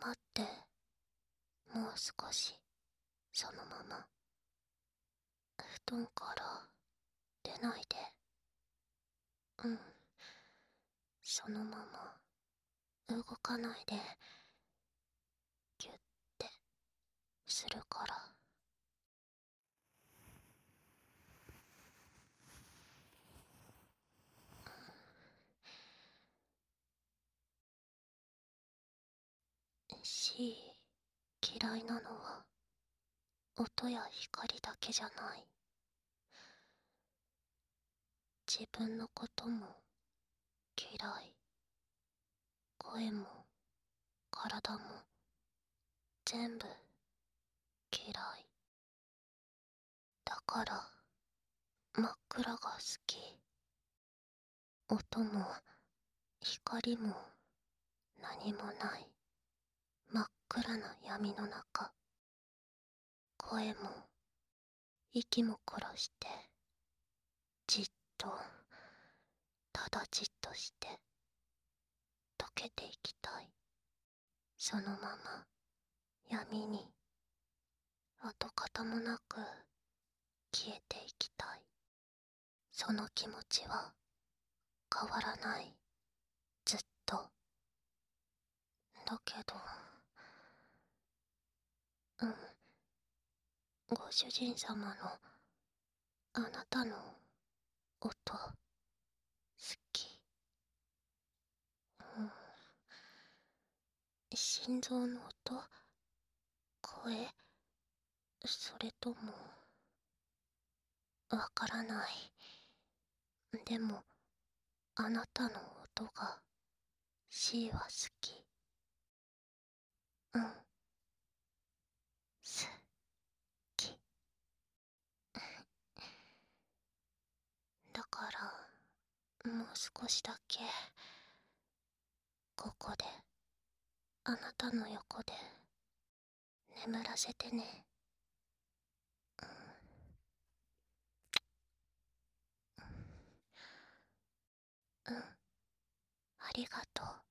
待って。もう少し。そのまま。布団から出ないで。うん。そのまま。動かないで。し嫌いなのは音や光だけじゃない。自分のことも嫌い。声も体も全部嫌い。だから真っ暗が好き。音も光も何もない。暗な闇の中声も息も殺してじっとただじっとして溶けていきたい。そのまま闇に跡形もなく消えていきたい。その気持ちは変わらないずっとだけどうんご主人様のあなたの音好き。うん。心臓の音？声？それともわからない。でもあなたの音が C は好き。うん好きだからもう少しだけここであなたの横で眠らせてね。うん。ありがとう。